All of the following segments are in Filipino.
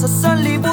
So sanlibutan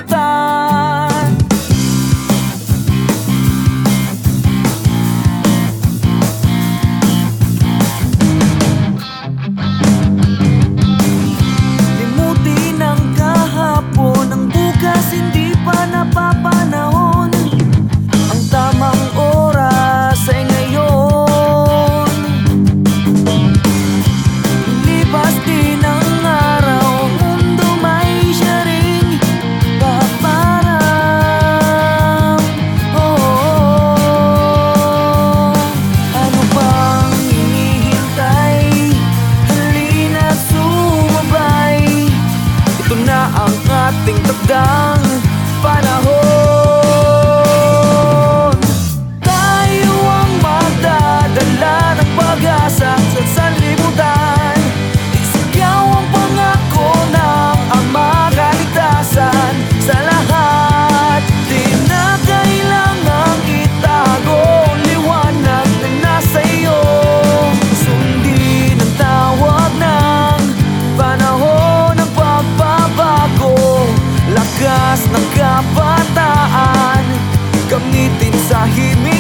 I hear me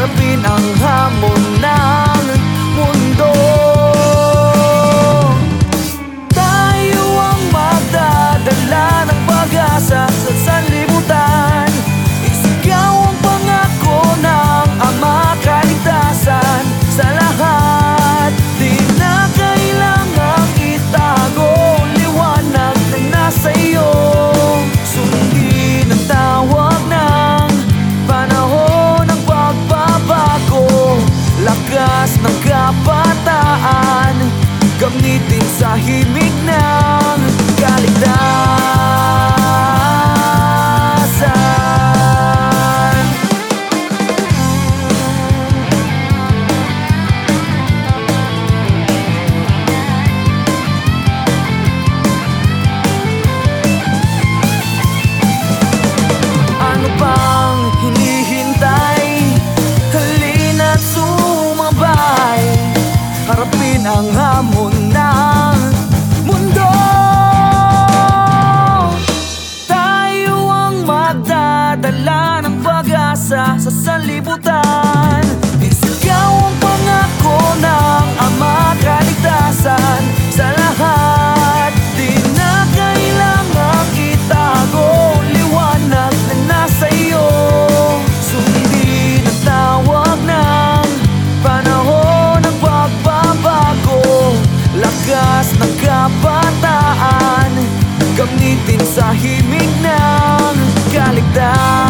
Marvin ang hamon na. 향한 din sa himig ng kaligtasan